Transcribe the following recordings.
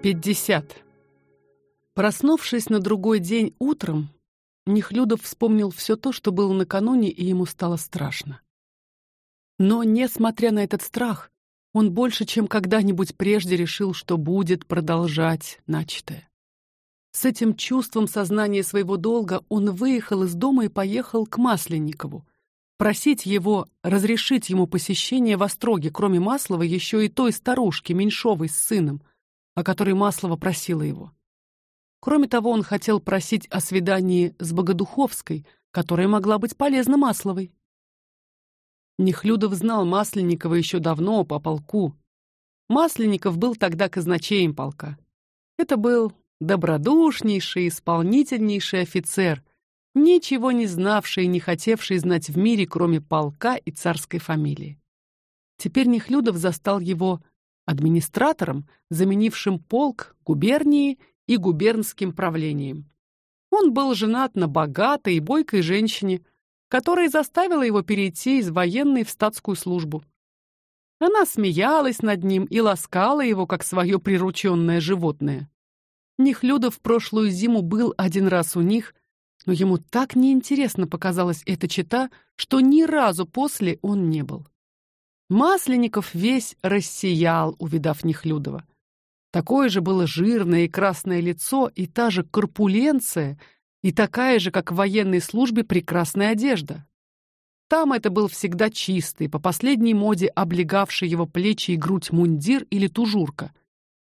Пятьдесят. Проснувшись на другой день утром, Нехлюдов вспомнил все то, что было накануне, и ему стало страшно. Но, несмотря на этот страх, он больше, чем когда-нибудь прежде решил, что будет продолжать начатое. С этим чувством сознания своего долга он выехал из дома и поехал к Масленникову, просить его разрешить ему посещение в Остроге, кроме Маслова, еще и той старушки Меньшовой с сыном, о которой Маслова просила его. Кроме того, он хотел просить о свидании с Богодуховской, которая могла быть полезна Масловой. Нехлюдов знал Масленникова еще давно по полку. Масленников был тогда казначеем полка. Это был добродушнейший, исполнительнейший офицер, ничего не знавший и не хотевший знать в мире, кроме полка и царской фамилии. Теперь Нехлюдов застал его администратором, заменившим полк, губернии и губернским правлением. Он был женат на богатой и бойкой женщине, которая заставила его перейти из военной в статскую службу. Она смеялась над ним и ласкала его как свое прирученное животное. Нехлюдов прошлую зиму был один раз у них, но ему так неинтересно показалась эта чета, что ни разу после он не был. Масленников весь рассиял, увидав Нехлюдова. Такое же было жирное и красное лицо, и та же корпуленция, и такая же, как в военной службе, прекрасная одежда. Там это был всегда чистый, по последней моде облегавший его плечи и грудь мундир или тужурка.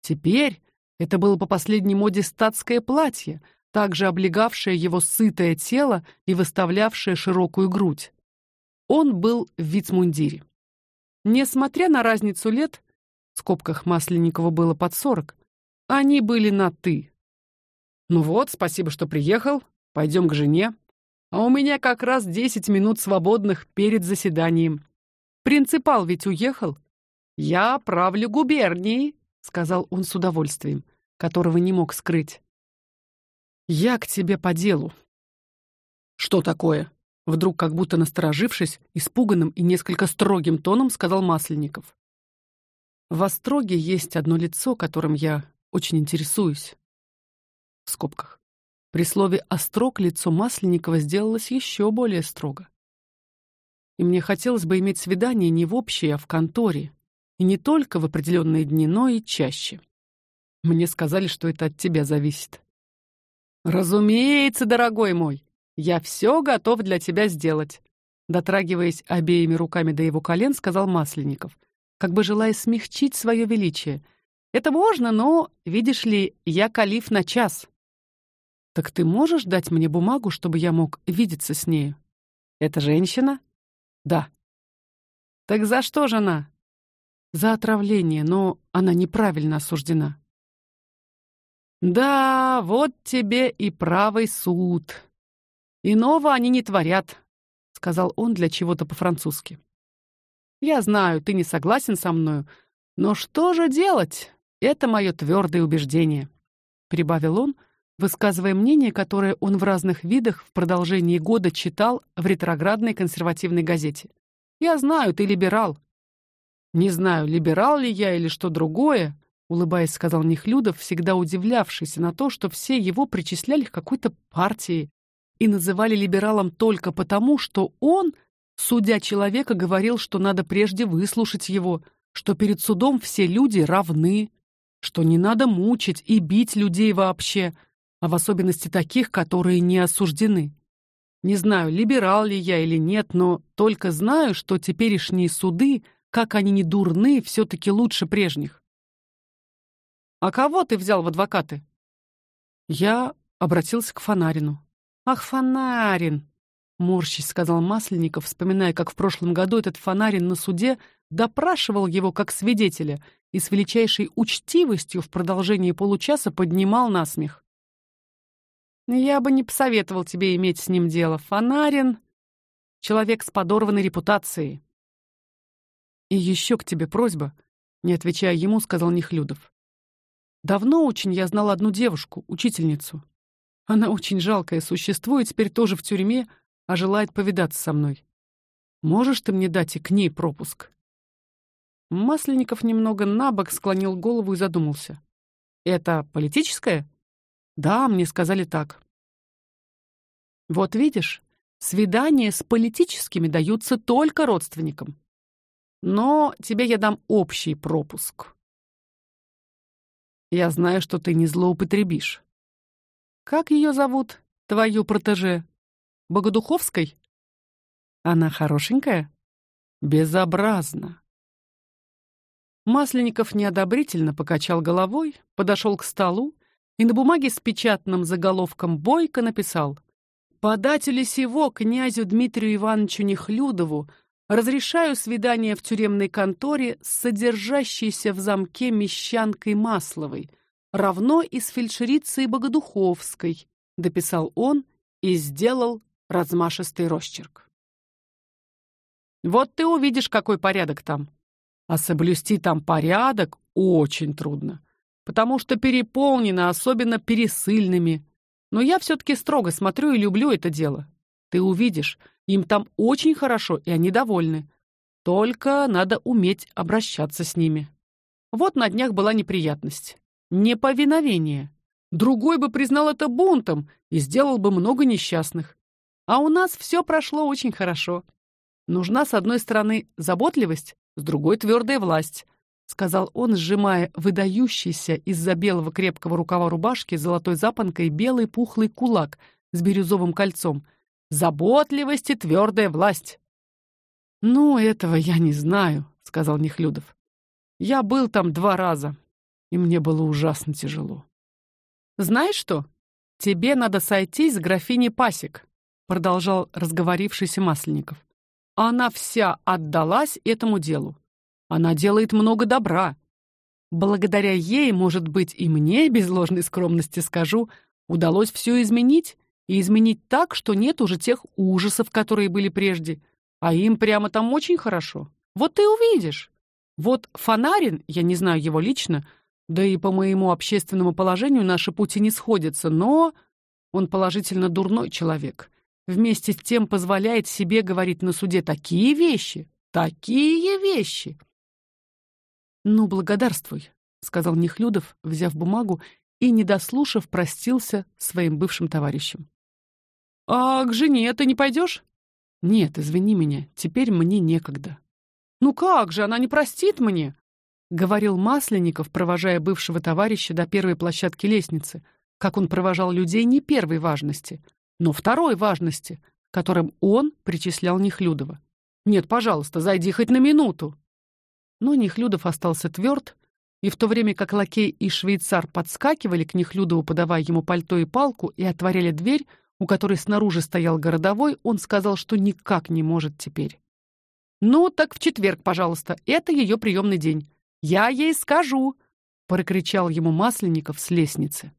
Теперь это было по последней моде статское платье, также облегавшее его сытое тело и выставлявшее широкую грудь. Он был в вицмундире. Несмотря на разницу лет, в скобках Масленникова было под сорок, они были на ты. Ну вот, спасибо, что приехал. Пойдем к жене. А у меня как раз десять минут свободных перед заседанием. Принципал ведь уехал. Я правлю губернией, сказал он с удовольствием, которого не мог скрыть. Я к тебе по делу. Что такое? Вдруг, как будто насторожившись, испуганным и несколько строгим тоном сказал Масленников. В Остроге есть одно лицо, которым я очень интересуюсь. В скобках. При слове «острог» лицо Масленникова сделалось еще более строго. И мне хотелось бы иметь свидание не в общей, а в конторе, и не только в определенные дни, но и чаще. Мне сказали, что это от тебя зависит. Разумеется, дорогой мой, я все готов для тебя сделать. Дотрагиваясь обеими руками до его колен, сказал Масленников, как бы желая смягчить свое величие. Это можно, но, видишь ли, я калиф на час. Так ты можешь дать мне бумагу, чтобы я мог видеться с ней? Это женщина? Да. Так за что же она? За отравление, но она неправильно осуждена. Да, вот тебе и правый суд. Иного они не творят, сказал он для чего-то по-французски. Я знаю, ты не согласен со мною, но что же делать? Это мое твердое убеждение, прибавил он, высказывая мнение, которое он в разных видах в продолжении года читал в ретроградной консервативной газете. Я знаю, ты либерал. Не знаю, либерал ли я или что другое, улыбаясь, сказал Нехлюдов, всегда удивлявшийся на то, что все его причисляли к какой-то партии и называли либералом только потому, что он, судя человека, говорил, что надо прежде выслушать его, что перед судом все люди равны, что не надо мучить и бить людей вообще, а в особенности таких, которые не осуждены. Не знаю, либерал ли я или нет, но только знаю, что теперешние суды, как они не дурны, все таки лучше прежних. А кого ты взял в адвокаты? Я обратился к Фонарину. Ах, Фонарин, морщись сказал Масленников, вспоминая, как в прошлом году этот Фонарин на суде допрашивал его как свидетеля и с величайшей учтивостью в продолжении получаса поднимал на смех. Я бы не посоветовал тебе иметь с ним дело. Фонарин человек с подорванной репутацией. И еще к тебе просьба, не отвечая ему, сказал Нехлюдов. Давно очень я знал одну девушку, учительницу. Она очень жалкое существо и теперь тоже в тюрьме, а желает повидаться со мной. Можешь ты мне дать и к ней пропуск? Масленников немного набок склонил голову и задумался. Это политическое? Да, мне сказали так. Вот видишь, свидания с политическими даются только родственникам. Но тебе я дам общий пропуск. Я знаю, что ты не злоупотребишь. Как ее зовут, твою протеже? Богодуховской? Она хорошенькая? Безобразно. Масленников неодобрительно покачал головой, подошел к столу и на бумаге с печатным заголовком бойко написал: "Подателю сего князю Дмитрию Ивановичу Нехлюдову разрешаю свидание в тюремной конторе с содержащейся в замке мещанкой Масловой, равно и с фельдшерицей Богодуховской", дописал он и сделал размашистый росчерк. Вот ты увидишь, какой порядок там. А соблюсти там порядок очень трудно, потому что переполнено, особенно пересыльными. Но я все таки строго смотрю и люблю это дело. Ты увидишь, им там очень хорошо, и они довольны. Только надо уметь обращаться с ними. Вот на днях была неприятность. Неповиновение. Другой бы признал это бунтом и сделал бы много несчастных. А у нас все прошло очень хорошо. Нужна с одной стороны заботливость, с другой твердая власть, сказал он, сжимая выдающийся из-за белого крепкого рукава рубашки золотой запонкой белый пухлый кулак с бирюзовым кольцом. Заботливость и твердая власть. Ну, этого я не знаю, сказал Нехлюдов. Я был там два раза, и мне было ужасно тяжело. Знаешь что? Тебе надо сойтись с графиней Пасек, продолжал разговорившийся Масленников. Она вся отдалась этому делу. Она делает много добра. Благодаря ей, может быть, и мне без ложной скромности скажу, удалось все изменить и изменить так, что нет уже тех ужасов, которые были прежде, а им прямо там очень хорошо. Вот ты увидишь. Вот Фонарин, я не знаю его лично, да и по моему общественному положению наши пути не сходятся, но он положительно дурной человек. Вместе с тем позволяет себе говорить на суде такие вещи, такие вещи. Ну, благодарствуй, сказал Нехлюдов, взяв бумагу и, не дослушав, простился своим бывшим товарищем. А к жене ты не пойдешь? Нет, извини меня, теперь мне некогда. Ну как же, она не простит мне, говорил Масленников, провожая бывшего товарища до первой площадки лестницы, как он провожал людей не первой важности, но второй важности, которым он причислял Нехлюдова. Нет, пожалуйста, зайди хоть на минуту. Но Нехлюдов остался тверд, и в то время как лакей и швейцар подскакивали к Нехлюдову, подавая ему пальто и палку, и отворяли дверь, у которой снаружи стоял городовой, он сказал, что никак не может теперь. Ну, так в четверг, пожалуйста. Это ее приемный день. Я ей скажу, прокричал ему Масленников с лестницы.